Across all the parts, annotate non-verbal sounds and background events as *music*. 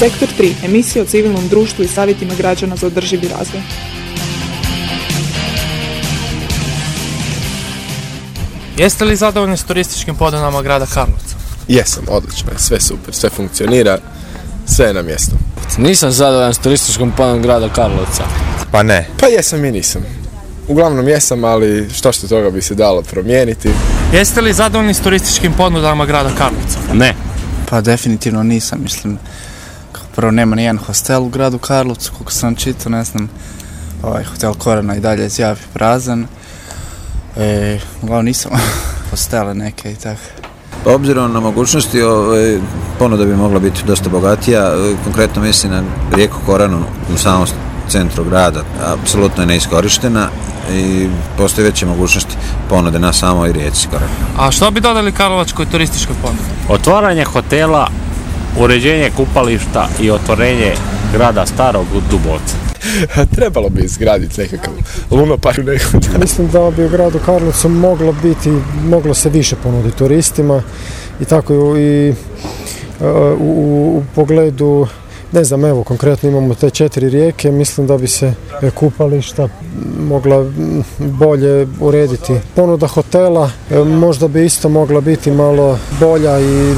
Sektor 3. Emisija o civilnom društvu i savjetima građana za održivi razvoj. Jeste li zadovoljni s turističkim podunama grada Karlovca? Jesam, odlično je, sve super, sve funkcionira, sve je na mjestu. Nisam zadovoljan s turističkom ponudom grada Karlovca. Pa ne. Pa jesam i nisam. Uglavnom jesam, ali što što toga bi se dalo promijeniti. Jeste li zadovoljni s turističkim ponudama grada Karlovca? Ne. Pa definitivno nisam, mislim, prvo nema nijedan hostel u gradu Karlovcu, koliko sam čitao, ne znam, ovaj hotel Korana i dalje zjavi prazan. E, uglavnom nisam *laughs* hostele neke i tako. Pa obzirom na mogućnosti, ovaj, ponuda bi mogla biti dosta bogatija, e, konkretno mislim na rijeku Koranu u samom centru grada, apsolutno je neiskorištena i postoje veće mogućnosti ponude na samoj rijeci Koranu. A što bi dodali Karlovačkoj turističkoj ponudi? Otvaranje hotela, uređenje kupališta i otvorenje grada Starog u Dubovca. *laughs* Trebalo bi izgraditi nekakav lunopark nekog. Mislim da bi u gradu Karlovcu moglo biti, moglo se više ponuditi turistima i tako i e, u, u pogledu ne znam, evo, konkretno imamo te četiri rijeke, mislim da bi se kupališta mogla bolje urediti. Ponuda hotela e, možda bi isto mogla biti malo bolja i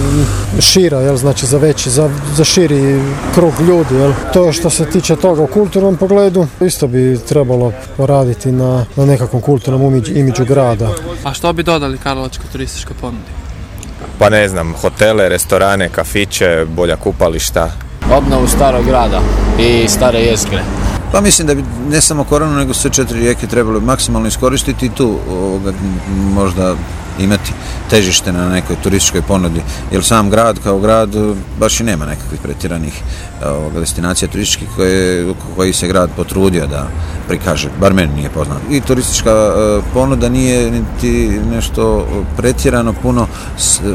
šira, jel, znači za veći, za, za širi krug ljudi, jel. To je što se tiče toga u kulturnom pogledu, isto bi trebalo poraditi na, na nekakvom kulturnom imidžu grada. A što bi dodali Karlovačkoj turističkoj ponudi? Pa ne znam, hotele, restorane, kafiće, bolja kupališta. Obnovu starog grada i stare jezgre. Pa mislim da bi ne samo koronu, nego sve četiri rijeke trebalo maksimalno iskoristiti i tu ovoga, možda imati težište na nekoj turističkoj ponudi. Jer sam grad kao grad baš i nema nekakvih pretjeranih ovoga, destinacija turističkih koje, koji se grad potrudio da prikaže, bar meni nije poznato. I turistička e, ponuda nije niti nešto pretjerano puno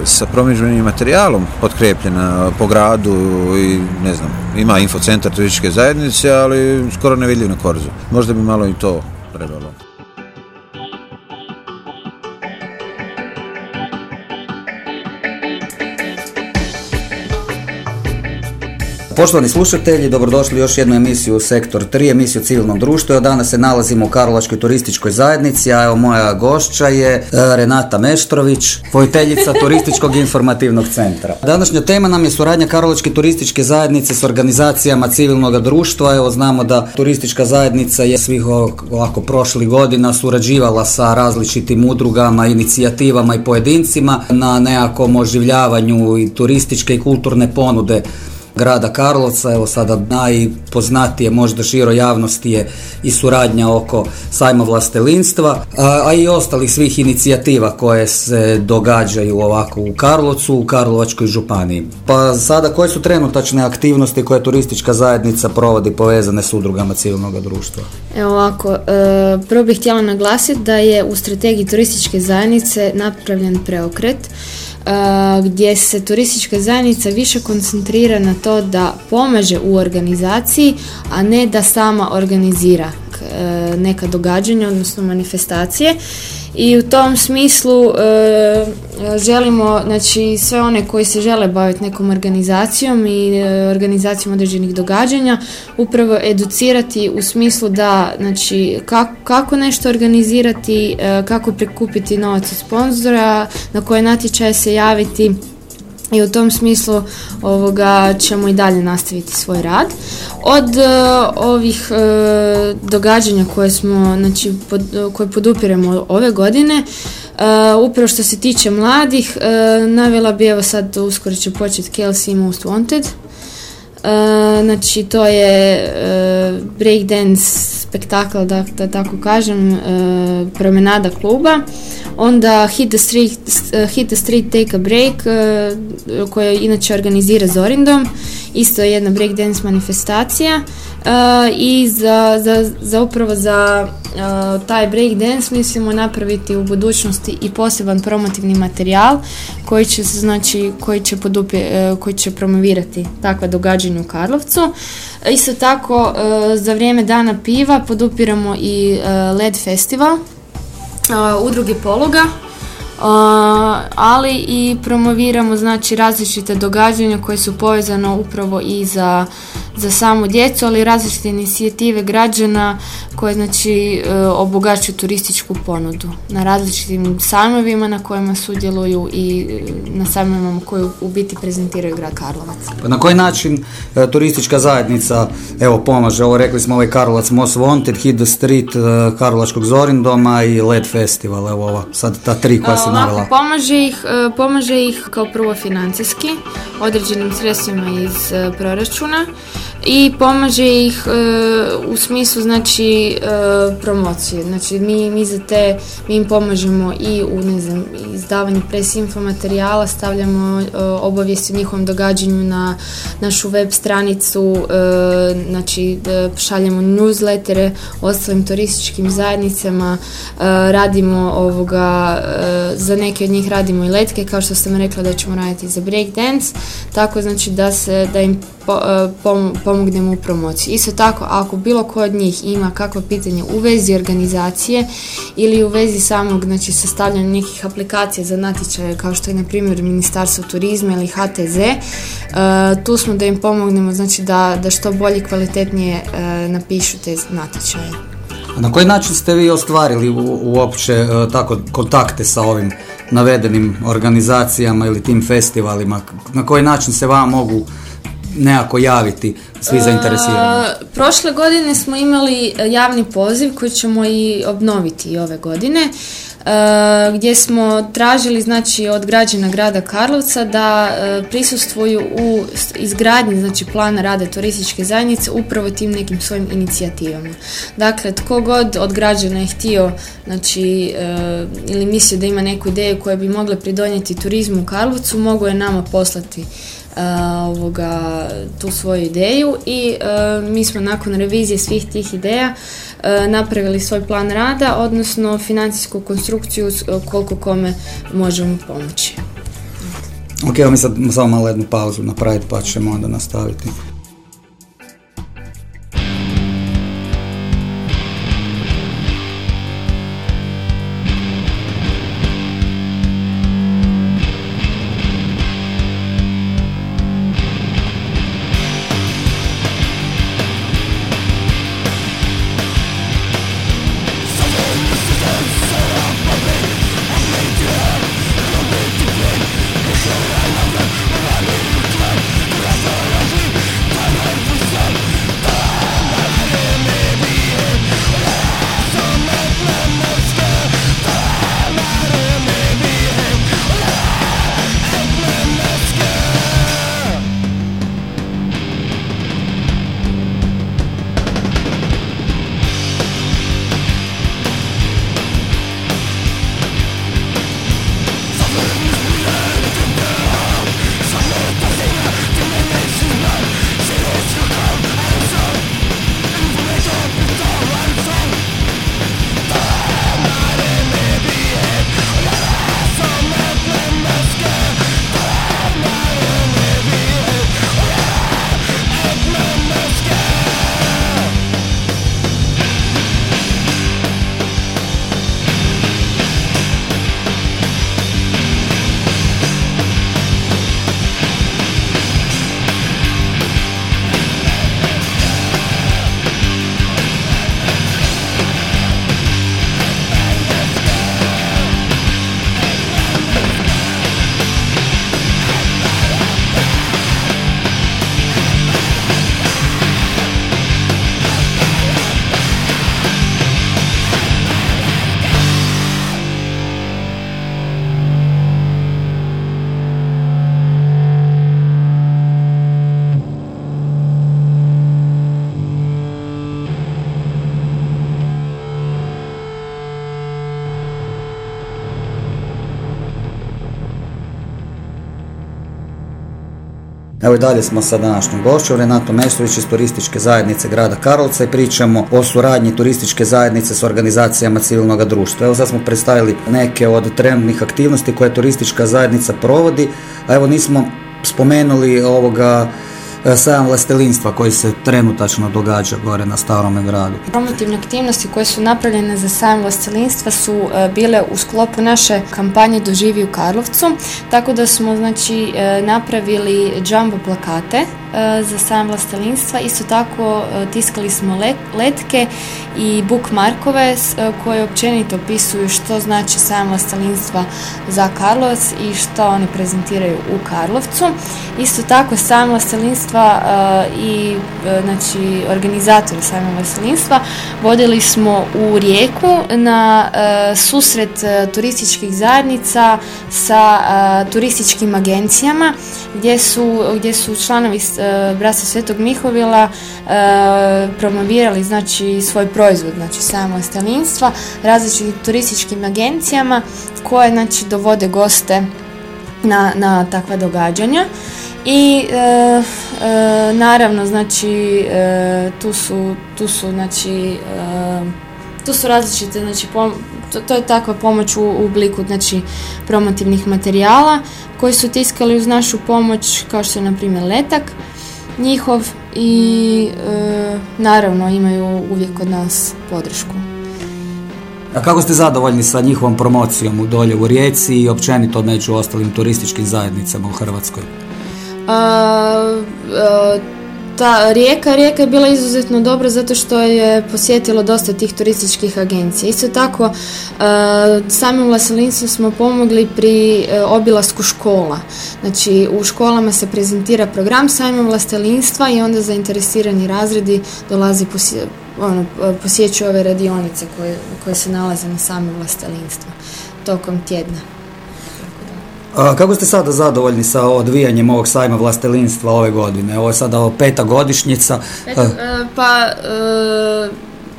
sa promidžbenim materijalom potkrepljena po gradu i ne znam, ima infocentar turističke zajednice, ali skoro nevidljiv na korzu. Možda bi malo i to trebalo. Poštovani slušatelji, dobrodošli u još jednu emisiju u Sektor 3, emisiju civilnog društva. Danas se nalazimo u Karlovačkoj turističkoj zajednici, a evo moja gošća je e, Renata Meštrović, vojiteljica *laughs* Turističkog informativnog centra. Današnja tema nam je suradnja Karlovačke turističke zajednice s organizacijama civilnog društva. Evo znamo da turistička zajednica je svih ovako prošlih godina surađivala sa različitim udrugama, inicijativama i pojedincima na nekakvom oživljavanju i turističke i kulturne ponude grada Karlovca, evo sada najpoznatije možda širo javnosti je i suradnja oko sajma vlastelinstva, a, i ostalih svih inicijativa koje se događaju ovako u Karlovcu, u Karlovačkoj županiji. Pa sada koje su trenutačne aktivnosti koje turistička zajednica provodi povezane s udrugama civilnog društva? Evo ovako, e, prvo bih htjela naglasiti da je u strategiji turističke zajednice napravljen preokret gdje se turistička zajednica više koncentrira na to da pomaže u organizaciji, a ne da sama organizira e, neka događanja, odnosno manifestacije i u tom smislu e, želimo znači sve one koji se žele baviti nekom organizacijom i e, organizacijom određenih događanja upravo educirati u smislu da znači kako, kako nešto organizirati, e, kako prikupiti novac od sponzora, na koje natječaje se javiti i u tom smislu ovoga ćemo i dalje nastaviti svoj rad. Od uh, ovih uh, događanja koje smo znači pod, koje podupiremo ove godine uh, upravo što se tiče mladih navela bi evo sad uskoro će početi Kelsey Most Wanted znači to je breakdance spektakl da, da tako kažem promenada kluba Onda Hit the Street, Hit the Street Take a Break koja inače organizira Zorindom. Isto je jedna breakdance manifestacija i za, za, za upravo za taj breakdance mislimo napraviti u budućnosti i poseban promotivni materijal koji će znači koji će podupje, koji će promovirati takva događanja u Karlovcu. Isto tako za vrijeme dana piva podupiramo i LED festival udruge Pologa ali i promoviramo znači različite događanja koje su povezano upravo i za, za samu djecu, ali i različite inicijative građana koje znači e, obogaćuju turističku ponudu na različitim sajmovima na kojima sudjeluju i e, na sajmovima koji u biti prezentiraju grad Karlovac. Pa na koji način e, turistička zajednica evo pomaže, ovo rekli smo ovaj Karlovac Most Wanted, Hit the Street, Karlovačkog Zorindoma i LED Festival, evo ova, sad ta tri koja se navela. Pomaže ih, pomaže ih kao prvo financijski, određenim sredstvima iz proračuna i pomaže ih u smislu znači E, promocije. Znači mi, mi za te, mi im pomažemo i u ne znam, izdavanju pres info materijala, stavljamo uh, obavijesti o njihovom događanju na našu web stranicu, e, znači šaljemo newslettere ostalim turističkim zajednicama, radimo ovoga, za neke od njih radimo i letke, kao što sam rekla da ćemo raditi za breakdance, tako znači da se, da im pomognemo u promociji. Isto tako, ako bilo ko od njih ima kakvo pitanje u vezi organizacije ili u vezi samog znači, sastavljanja nekih aplikacija za natječaje kao što je na primjer Ministarstvo turizma ili HTZ, e, tu smo da im pomognemo znači, da, da što bolje kvalitetnije e, napišu te natječaje. Na koji način ste vi ostvarili uopće e, tako kontakte sa ovim navedenim organizacijama ili tim festivalima? Na koji način se vam mogu nekako javiti svi zainteresirani? prošle godine smo imali javni poziv koji ćemo i obnoviti ove godine. gdje smo tražili znači od građana grada Karlovca da prisustvuju u izgradnji znači plana rada turističke zajednice upravo tim nekim svojim inicijativama. Dakle, tko god od građana je htio znači ili mislio da ima neku ideju koja bi mogla pridonijeti turizmu u Karlovcu, mogu je nama poslati ovoga, tu svoju ideju i mi smo nakon revizije svih tih ideja napravili svoj plan rada, odnosno financijsku konstrukciju koliko kome možemo pomoći. Ok, evo mi sad samo malo jednu pauzu napraviti pa ćemo onda nastaviti. I dalje smo sa današnjom gošćom, Renato Mestrović iz turističke zajednice grada Karlovca i pričamo o suradnji turističke zajednice s organizacijama civilnog društva. Evo sad smo predstavili neke od trenutnih aktivnosti koje turistička zajednica provodi, a evo nismo spomenuli ovoga sajam vlastelinstva koji se trenutačno događa gore na Starome gradu. Promotivne aktivnosti koje su napravljene za sajam vlastelinstva su e, bile u sklopu naše kampanje Doživi u Karlovcu, tako da smo znači e, napravili jumbo plakate za sajam vlastelinstva, isto tako tiskali smo letke i bookmarkove koje općenito opisuju što znači sajam vlastelinstva za Karlovac i što oni prezentiraju u Karlovcu. Isto tako sajam vlastelinstva i znači organizatori sajma vlastelinstva vodili smo u Rijeku na susret turističkih zajednica sa turističkim agencijama gdje su, gdje su članovi Brasa Svetog Mihovila promovirali znači svoj proizvod, znači sajam vlastelinstva različitim turističkim agencijama koje znači dovode goste na, na takva događanja i e, e, naravno znači e, tu su tu su znači tu su različite znači to, to, je takva pomoć u, u obliku znači promotivnih materijala koji su tiskali uz našu pomoć kao što je na primjer letak njihov i naravno imaju uvijek od nas podršku. A kako ste zadovoljni sa njihovom promocijom u dolje u Rijeci i općenito među ostalim turističkim zajednicama u Hrvatskoj? Ta rijeka, rijeka je bila izuzetno dobra zato što je posjetilo dosta tih turističkih agencija. Isto tako, samim Vlaselinstvom smo pomogli pri e, obilasku škola. Znači, u školama se prezentira program sajma vlastelinstva i onda zainteresirani razredi dolazi posje, ono, posjeću ove radionice koje, koje se nalaze na samom vlastelinstvu tokom tjedna. Kako ste sada zadovoljni sa odvijanjem ovog sajma vlastelinstva ove godine? Ovo je sada peta godišnjica. E, pa e,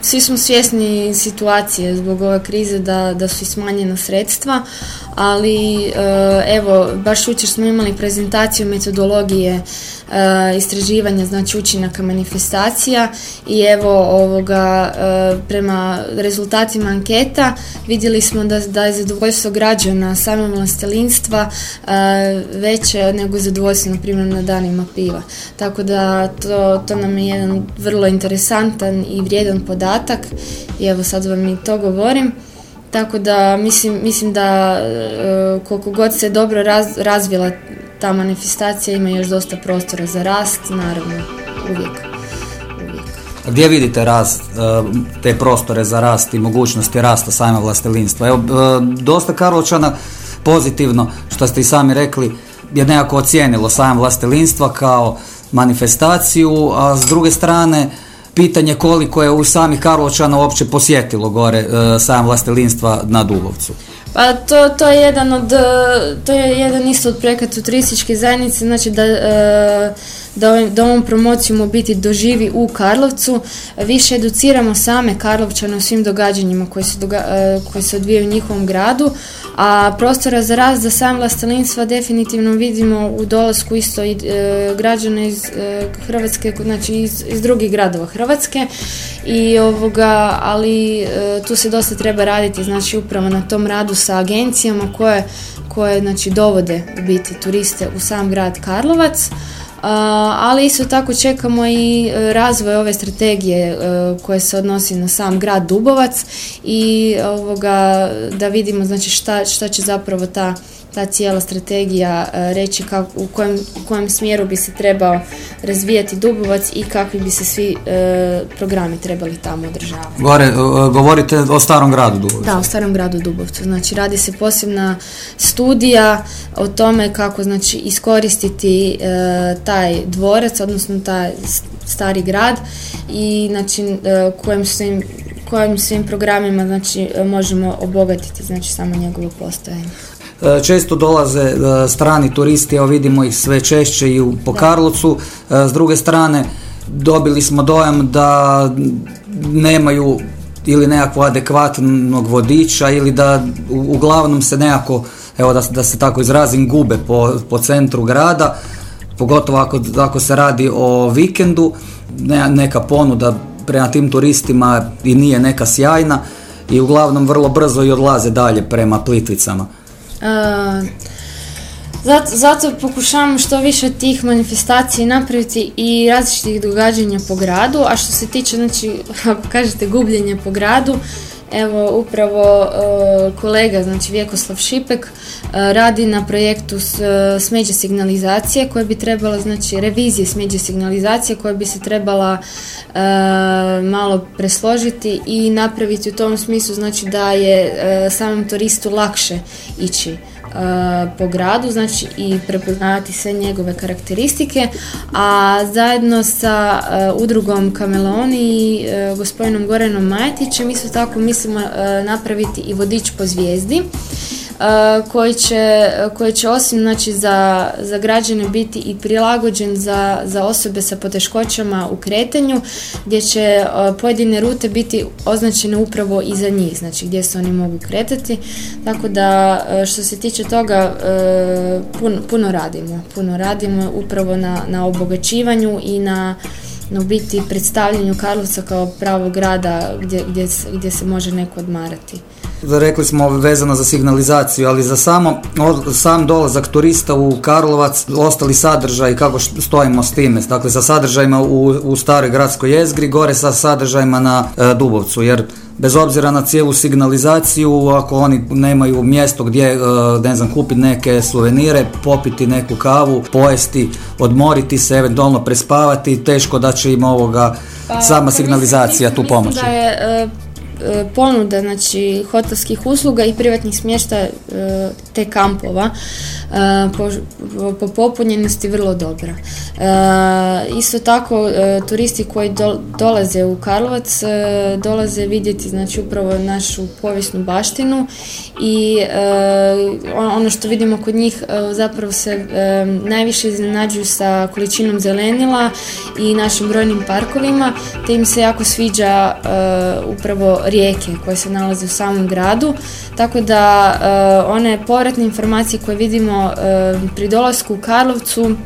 svi smo svjesni situacije zbog ove krize da, da su smanjena sredstva, ali e, evo, baš jučer smo imali prezentaciju metodologije istraživanja znači učinaka manifestacija i evo ovoga e, prema rezultatima anketa vidjeli smo da, da je zadovoljstvo građana samog vlastelinstva e, veće nego zadovoljstvo na primjer na danima piva. Tako da to, to nam je jedan vrlo interesantan i vrijedan podatak i evo sad vam i to govorim. Tako da mislim, mislim da koliko god se dobro razvila ta manifestacija ima još dosta prostora za rast, naravno, uvijek. gdje vidite rast, e, te prostore za rast i mogućnosti rasta sajma vlastelinstva? Evo, e, dosta Karlovčana pozitivno, što ste i sami rekli, je nekako ocijenilo sajam vlastelinstva kao manifestaciju, a s druge strane, pitanje koliko je u samih Karlovčana uopće posjetilo gore e, sajam vlastelinstva na Dubovcu. Pa to, to je jedan od, e, to je jedan isto od projekata turističke zajednice, znači da, e, da, da ovom promocijom biti doživi u Karlovcu, više educiramo same Karlovčane u svim događanjima koji se, e, koji se odvijaju u njihovom gradu, a prostora za rast za sam vlastelinstva definitivno vidimo u dolasku isto i građana iz Hrvatske, znači iz, iz drugih gradova Hrvatske i ovoga, ali tu se dosta treba raditi, znači upravo na tom radu sa agencijama koje, koje znači, dovode biti turiste u sam grad Karlovac. Ali isto tako čekamo i e, razvoj ove strategije e, koje se odnosi na sam grad Dubovac i ovoga, da vidimo znači šta, šta će zapravo ta ta cijela strategija e, reći u, kojem, u kojem smjeru bi se trebao razvijati Dubovac i kakvi bi se svi e, programi trebali tamo održavati. Gore, e, govorite o starom gradu Dubovcu? Da, o starom gradu Dubovcu. Znači radi se posebna studija o tome kako znači iskoristiti taj dvorac, odnosno taj stari grad i znači kojem svim kojim svim programima znači možemo obogatiti znači samo njegovo postojanje. E, često dolaze e, strani turisti, evo vidimo ih sve češće i u, po Karlovcu. E, s druge strane, dobili smo dojam da nemaju ili nekakvog adekvatnog vodiča ili da uglavnom se nekako, evo da, da se tako izrazim, gube po, po centru grada, pogotovo ako, ako se radi o vikendu, neka ponuda prema tim turistima i nije neka sjajna i uglavnom vrlo brzo i odlaze dalje prema Plitvicama. Zato, zato pokušavamo što više tih manifestacija napraviti i različitih događanja po gradu, a što se tiče, znači, *laughs* ako kažete gubljenje po gradu, Evo, upravo e, kolega, znači Vjekoslav Šipek, e, radi na projektu s, e, smeđe signalizacije koja bi trebala, znači revizije smeđe signalizacije koja bi se trebala malo presložiti i napraviti u tom smislu znači da je samom turistu lakše ići po gradu, znači i prepoznavati sve njegove karakteristike, a zajedno sa udrugom Kameloni i gospodinom Gorenom Majetićem isto tako mislimo napraviti i vodič po zvijezdi koji će, koji će osim znači, za, za građane biti i prilagođen za, za osobe sa poteškoćama u kretanju, gdje će pojedine rute biti označene upravo i za njih, znači gdje se oni mogu kretati. Tako da što se tiče toga puno, puno radimo. Puno radimo upravo na, na obogaćivanju i na na biti predstavljanju Karlovca kao pravog grada gdje, gdje, gdje se može neko odmarati. Rekli smo vezano za signalizaciju, ali za samo, sam dolazak turista u Karlovac, ostali sadržaj, kako stojimo s time, dakle sa sadržajima u, u staroj gradskoj jezgri, gore sa sadržajima na e, Dubovcu, jer bez obzira na cijelu signalizaciju, ako oni nemaju mjesto gdje, e, ne znam, kupiti neke suvenire, popiti neku kavu, pojesti, odmoriti se, eventualno prespavati, teško da će im ovoga pa, sama signalizacija tu pomoći. Da je, E, ponuda znači hotelskih usluga i privatnih smještaja e, te kampova e, po, po popunjenosti vrlo dobra. Isto tako turisti koji dolaze u Karlovac dolaze vidjeti znači upravo našu povijesnu baštinu i ono što vidimo kod njih zapravo se najviše iznenađuju sa količinom zelenila i našim brojnim parkovima te im se jako sviđa upravo rijeke koje se nalaze u samom gradu, tako da uh, one povratne informacije koje vidimo uh, pri dolasku u Karlovcu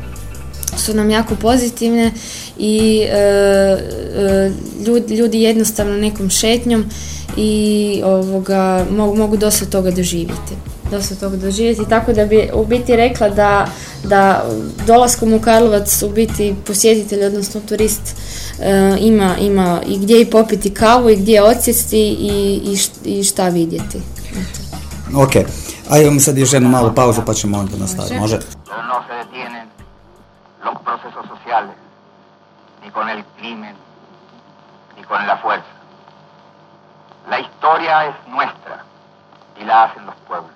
su nam jako pozitivne i uh, ljudi, ljudi jednostavno nekom šetnjom i ovoga, mogu, mogu dosta toga doživjeti dosta toga doživjeti, tako da bi u biti rekla da, da dolaskom u Karlovac u biti posjetitelj, odnosno turist e, ima, ima i gdje i popiti kavu i gdje odsjesti i, i, i šta vidjeti. Ok, a imamo sad još jednu malu pauzu pa ćemo onda nastaviti. Može? No se detienen los procesos sociales, ni con el crimen, ni con la fuerza. La historia es nuestra y la hacen los pueblos.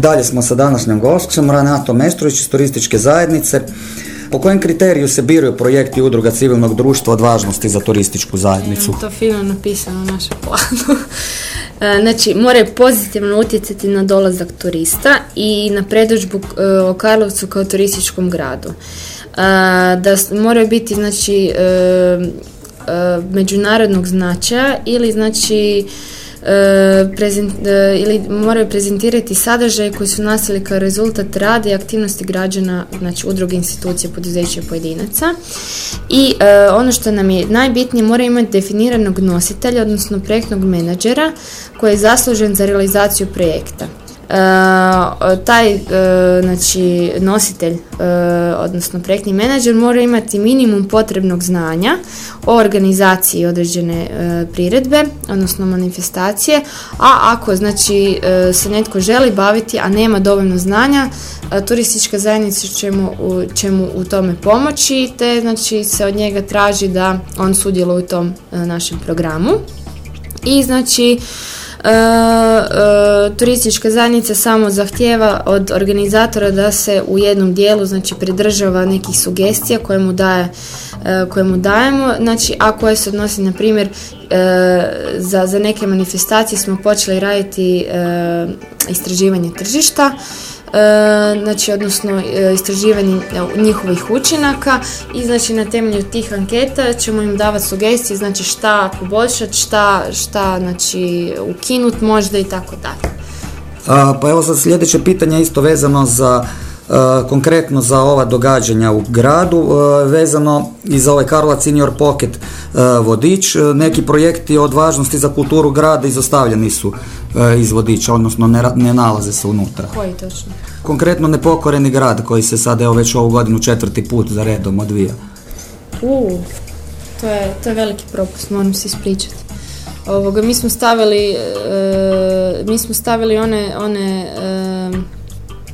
I dalje smo sa današnjom gostom Renato Mestrović iz turističke zajednice. Po kojem kriteriju se biraju projekti udruga civilnog društva od važnosti za turističku zajednicu? To fino napisano u našem planu. *laughs* E, Znači, moraju pozitivno utjecati na dolazak turista i na predođbu e, o Karlovcu kao turističkom gradu. E, Da moraju biti, znači, e, e, međunarodnog značaja ili, znači, e, prezent- e, ili moraju prezentirati sadržaje koji su nastali kao rezultat rada i aktivnosti građana, znači udruge, institucije, poduzeća pojedinaca. I e, ono što nam je najbitnije, mora imati definiranog nositelja, odnosno projektnog menadžera koji je zaslužen za realizaciju projekta. E, taj e, znači nositelj e, odnosno projektni menadžer mora imati minimum potrebnog znanja o organizaciji određene priredbe odnosno manifestacije a ako znači se netko želi baviti a nema dovoljno znanja turistička zajednica će mu, će mu u tome pomoći te znači se od njega traži da on sudjeluje u tom našem programu. I znači turistička zajednica samo zahtjeva od organizatora da se u jednom dijelu znači pridržava nekih sugestija koje mu daje e, koje mu dajemo, znači a koje se odnosi na primjer e, za, za neke manifestacije smo počeli raditi e, istraživanje tržišta. e, znači odnosno e, istraživanje e, njihovih učinaka i znači na temelju tih anketa ćemo im davati sugestije znači šta poboljšati, šta, šta znači ukinut možda i tako dalje. Pa evo sad sljedeće pitanje isto vezano za konkretno za ova događanja u gradu, a, vezano i za ovaj Karlovac Senior Pocket a, vodič. Neki projekti od važnosti za kulturu grada izostavljeni su iz vodiča, odnosno ne, ne nalaze se unutra. Koji točno? Konkretno nepokoreni grad koji se sad evo već ovu godinu četvrti put za redom odvija. U, to je, to je veliki propust, moram se ispričati. Ovoga, mi smo stavili, e, mi smo stavili one, one e,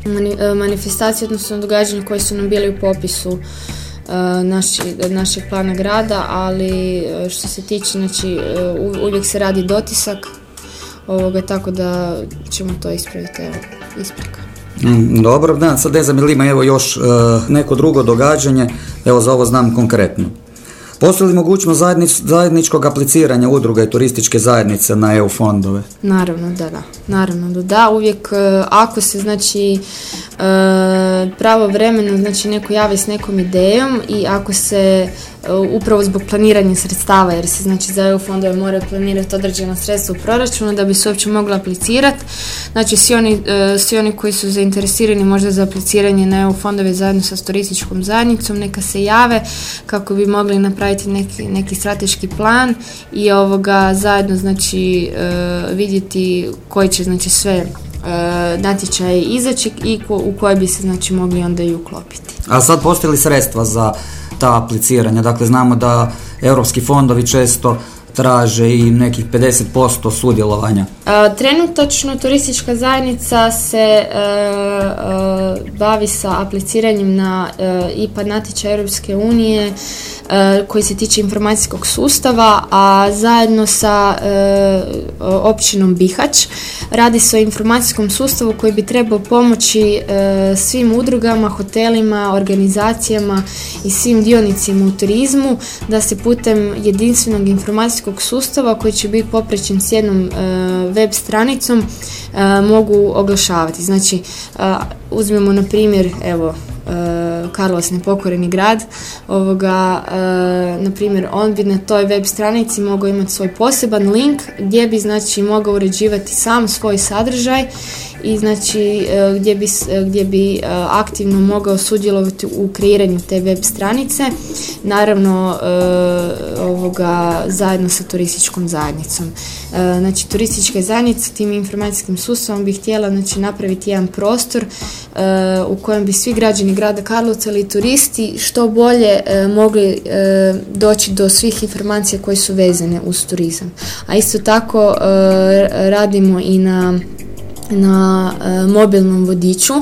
e, manifestacije, odnosno događanja koje su nam bili u popisu e, naši, našeg plana grada, ali e, što se tiče, znači, uvijek se radi dotisak, ovoga, tako da ćemo to ispraviti, evo, isprika. Mm, Dobro, da, sad ne znam ili ima evo još neko drugo događanje, evo za ovo znam konkretno. Postoji li mogućnost zajednic, zajedničkog apliciranja udruga i turističke zajednice na EU fondove? Naravno da da, naravno da da, uvijek e, ako se znači e, pravovremeno znači neko javi s nekom idejom i ako se upravo zbog planiranja sredstava jer se znači za EU fondove moraju planirati određena sredstva u proračunu da bi se uopće moglo aplicirati. Znači svi oni, e, svi oni koji su zainteresirani možda za apliciranje na EU fondove zajedno sa turističkom zajednicom neka se jave kako bi mogli napraviti neki, neki strateški plan i ovoga zajedno znači e, vidjeti koji će znači sve e, natječaje izaći i u koje bi se znači mogli onda i uklopiti. A sad postoji li sredstva za ta apliciranja? Dakle, znamo da europski fondovi često traže i nekih 50% sudjelovanja. E, Trenutačno turistička zajednica se e, e, bavi sa apliciranjem na e, IPA natječaj Europske unije koji se tiče informacijskog sustava, a zajedno sa e, općinom Bihać radi se o informacijskom sustavu koji bi trebao pomoći e, svim udrugama, hotelima, organizacijama i svim dionicima u turizmu da se putem jedinstvenog informacijskog sustava koji će biti poprećen s jednom web stranicom mogu oglašavati. Znači, uzmemo na primjer, evo, Karlos nepokoreni grad, ovoga, na primjer, on bi na toj web stranici mogao imati svoj poseban link gdje bi znači mogao uređivati sam svoj sadržaj i znači e, gdje bi, gdje bi e, aktivno mogao sudjelovati u kreiranju te web stranice, naravno e, ovoga zajedno sa turističkom zajednicom. Znači turistička zajednica tim informacijskim sustavom bi htjela znači, napraviti jedan prostor u kojem bi svi građani grada Karlovca ili turisti što bolje mogli doći do svih informacija koje su vezane uz turizam. A isto tako radimo i na na e, mobilnom vodiču,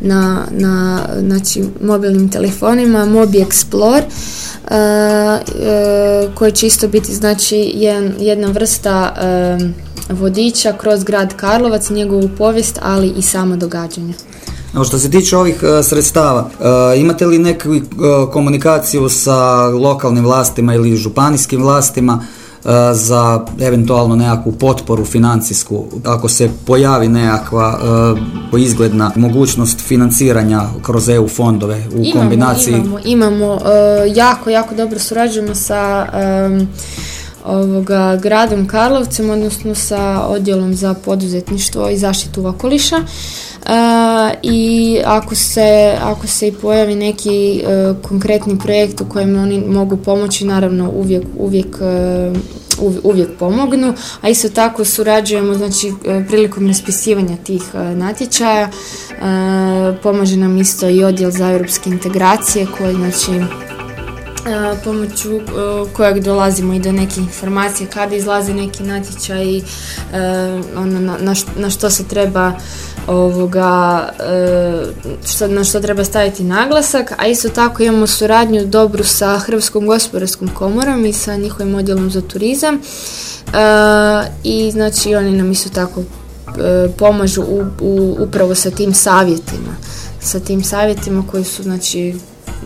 na, na znači, mobilnim telefonima, Mobi Explore, e, e, koji će isto biti znači, jedan, jedna vrsta vodiča kroz grad Karlovac, njegovu povijest, ali i samo događanje. No, što se tiče ovih sredstava, imate li neku komunikaciju sa lokalnim vlastima ili županijskim vlastima E, za eventualno nekakvu potporu financijsku ako se pojavi nekakva uh, izgledna mogućnost financiranja kroz EU fondove u imamo, kombinaciji imamo, imamo e, jako, jako dobro surađujemo sa ovoga gradom Karlovcem, odnosno sa odjelom za poduzetništvo i zaštitu okoliša. I ako se, ako se i pojavi neki konkretni projekt u kojem oni mogu pomoći, naravno uvijek, uvijek uvijek pomognu, a isto tako surađujemo znači prilikom raspisivanja tih natječaja. Pomaže nam isto i odjel za europske integracije koji znači pomoću kojeg dolazimo i do neke informacije kada izlazi neki natječaj ono, na, na što se treba ovoga, što, na što treba staviti naglasak, a isto tako imamo suradnju dobru sa Hrvatskom gospodarskom komorom i sa njihovim odjelom za turizam. I znači oni nam isto tako pomažu u, u, upravo sa tim savjetima, sa tim savjetima koji su znači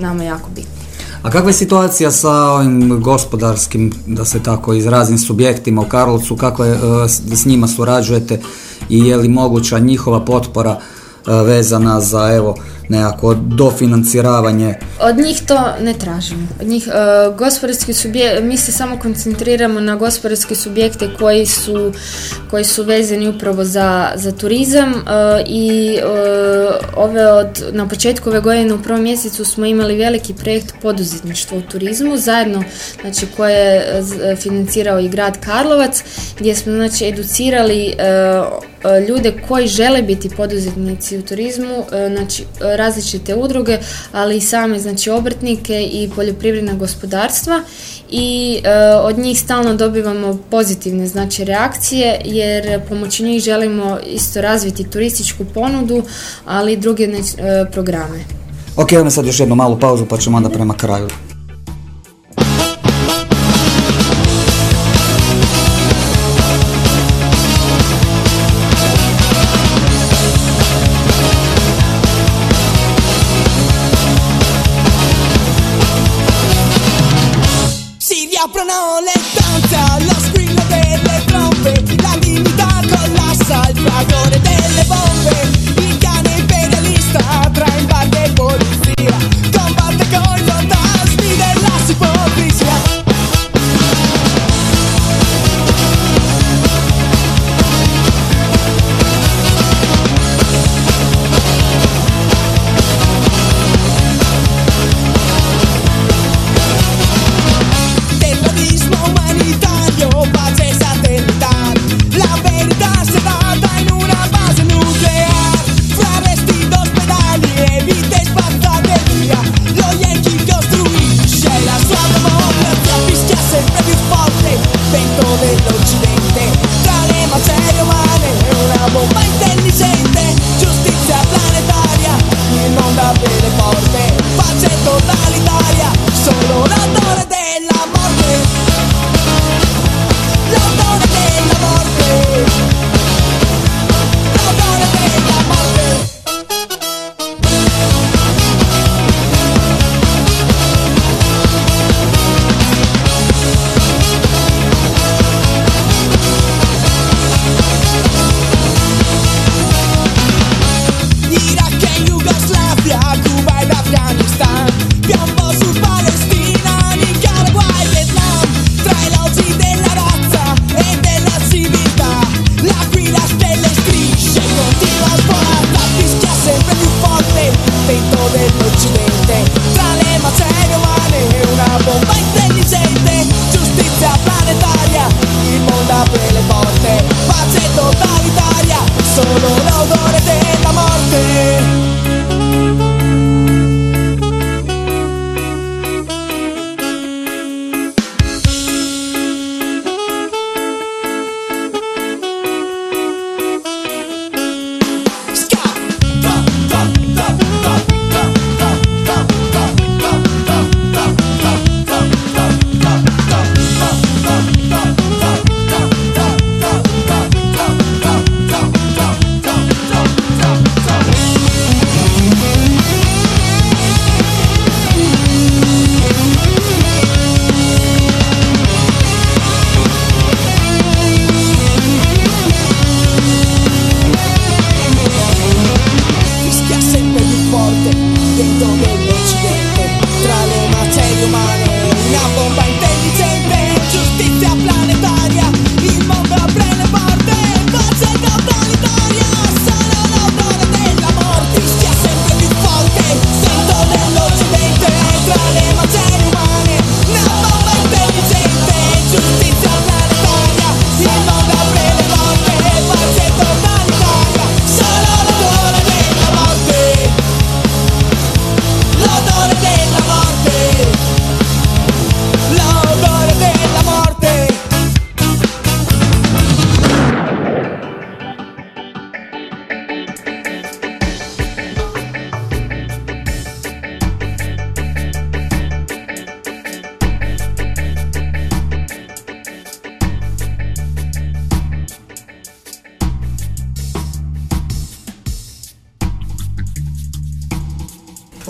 nama jako bitni. A kakva je situacija sa ovim gospodarskim, da se tako izrazim, subjektima u Karlovcu, kako je, e, s njima surađujete i je li moguća njihova potpora e, vezana za evo nekako dofinanciravanje? Od njih to ne tražimo. Od njih, uh, gospodarski subje, mi se samo koncentriramo na gospodarske subjekte koji su, koji su vezani upravo za, za turizam uh, i uh, ove od, na početku ove godine u prvom mjesecu smo imali veliki projekt poduzetništva u turizmu zajedno znači koje je financirao i grad Karlovac gdje smo znači educirali ljude koji žele biti poduzetnici u turizmu znači različite udruge, ali i same znači obrtnike i poljoprivredna gospodarstva i e, od njih stalno dobivamo pozitivne znači reakcije jer pomoću njih želimo isto razviti turističku ponudu, ali i druge e, programe. Ok, imamo sad još jednu malu pauzu pa ćemo onda prema kraju.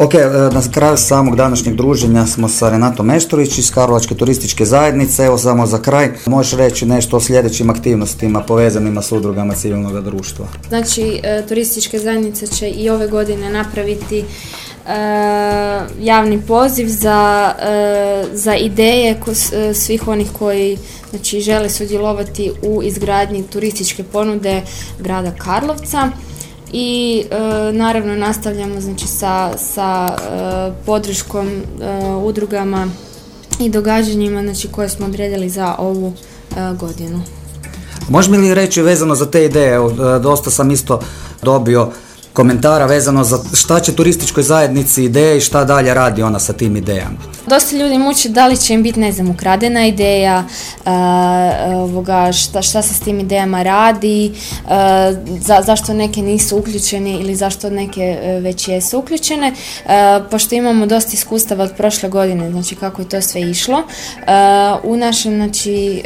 Ok, e, na kraju samog današnjeg druženja smo sa Renatom Meštrović iz Karlovačke turističke zajednice. Evo samo za kraj, možeš reći nešto o sljedećim aktivnostima povezanima s udrugama civilnog društva. Znači, e, turističke zajednice će i ove godine napraviti e, javni poziv za, za ideje svih onih koji znači, žele sudjelovati u izgradnji turističke ponude grada Karlovca i e, naravno nastavljamo znači, sa, sa e, podrškom e, udrugama i događanjima znači, koje smo odredili za ovu e, godinu. Možeš mi li reći vezano za te ideje, e, dosta sam isto dobio komentara vezano za šta će turističkoj zajednici ideje i šta dalje radi ona sa tim idejama. Dosta ljudi muči da li će im biti, ne znam, ukradena ideja, e, ovoga, šta, šta se s tim idejama radi, e, za, zašto neke nisu uključeni ili zašto neke e, već jesu uključene. Pošto imamo dosta iskustava od prošle godine, znači kako je to sve išlo. U našem znači,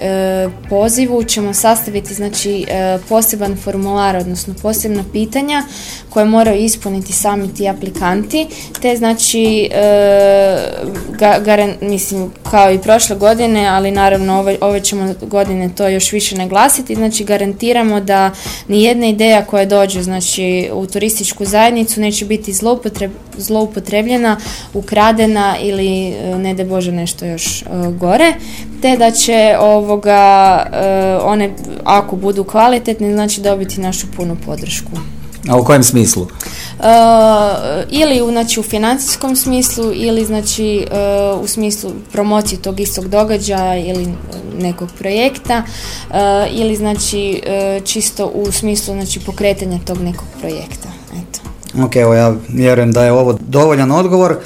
pozivu ćemo sastaviti znači, poseban formular, odnosno posebna pitanja koje moraju ispuniti sami ti aplikanti, te znači ga, garan- mislim kao i prošle godine, ali naravno ove, ove ćemo godine to još više naglasiti, znači garantiramo da ni jedna ideja koja dođe znači u turističku zajednicu neće biti zloupotreb, zloupotrebljena, ukradena ili e, ne de Bože nešto još e, gore, te da će ovoga e, one ako budu kvalitetne znači dobiti našu punu podršku. A u kojem smislu? Uh, ili u, znači, u financijskom smislu ili znači uh, u smislu promocije tog istog događaja ili nekog projekta uh, ili znači uh, čisto u smislu znači pokretanja tog nekog projekta. Eto. Ok, evo ja vjerujem da je ovo dovoljan odgovor.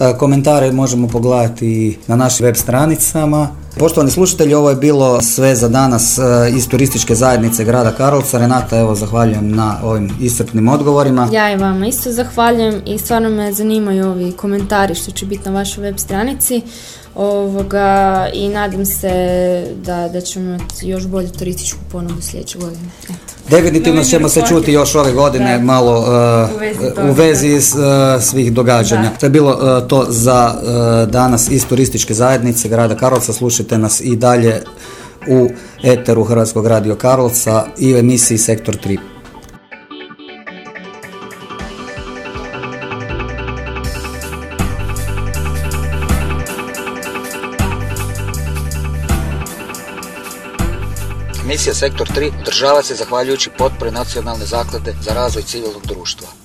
E, Komentare možemo pogledati na našim web stranicama. Poštovani slušatelji, ovo je bilo sve za danas e, iz turističke zajednice grada Karlovca. Renata, evo zahvaljujem na ovim iscrpnim odgovorima. Ja i vama isto zahvaljujem i stvarno me zanimaju ovi komentari što će biti na vašoj web stranici. Ovoga, I nadam se da, da ćemo imati još bolju turističku ponudu sljedeće godine. Eto. Definitivno Novi ćemo se čuti još ove godine Da. malo e, U vezi u toga, vezi s, e, svih događanja. Da. To je bilo e, to za e, danas iz turističke zajednice grada Karlovca. Slušajte nas i dalje u eteru Hrvatskog radio Karlovca i u emisiji Sektor 3. Emisija Sektor 3 održava se zahvaljujući potpore Nacionalne zaklade za razvoj civilnog društva.